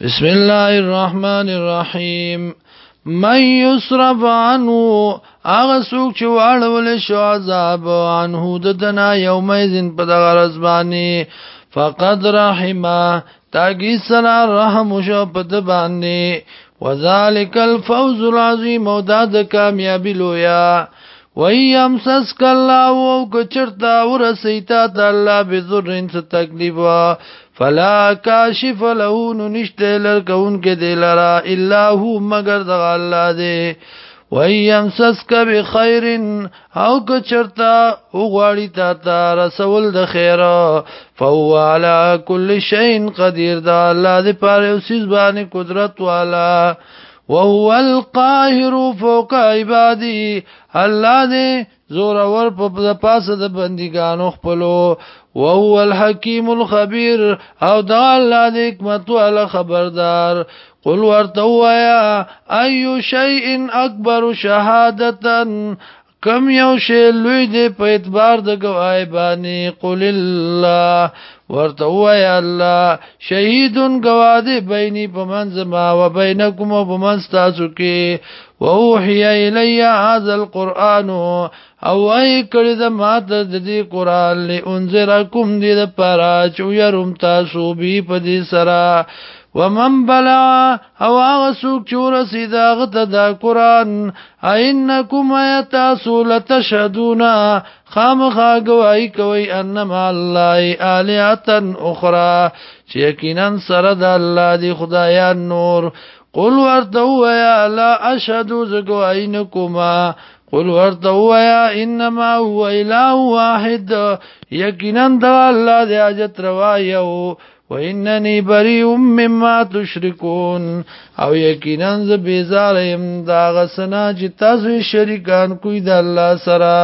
بسم الله الرحمن الرحیم من یصرف عنه هغه څوک چې واړول شو عذاب عنه د دنا یومئذ په دغه ورځ باندې فقد رحمه تاګي سره رحم شو په د باندې وذالک الفوز العظیم او دا د کامیابی لویا وَيَمْ سَسْكَ اللَّهُ او کچرتا ورسیتا د الله بذرن څه تکلیف فلا کاشف له نشته لکون کې دلرا الا هو مگر د الله دی وَيَمْ سَسْكَ بِخَيْرٍ او کچرتا وغواړی تا تا رسول د خیر فهو على كل شيء قدير دا الله دې پاره اوسې ځبانه قدرت والا وهو القاهر فوق عبادي الله دې زور اور په پاسه د بندګانو خپلو وهو الحکیم الخبیر او دا الله دې حکمت والا خبردار قل ورته وایا ايو شيء اکبر شهادتن کم یو شی لوی دی په اعتبار د گواهی باندې قل الله ورته وای الله شهیدون گواه دی بیني په منځ ما و بینکم او په منځ تاسو کې ووحی الی هذا القران او ای کړي د ماته د دې قران لئ انذرکم دې د پاره چې يرم تاسو به په دې سره ومن بلع او هغه څوک چې ورسیدا غته دا قران اینکم یتاسو لتشهدون خامخا گواہی کوي انما الله الیاتن اخرى چې یقینا سره د الله دی خدایا نور قل ورته وایا لا اشهد زګوینکما قل ورته وایا انما هو اله واحد یقینا د الله دی اجت روا یو وانني بريء مما تشركون او یقینا ز بیزار يم دا غسنا چې تاسو شریکان کوی د الله سره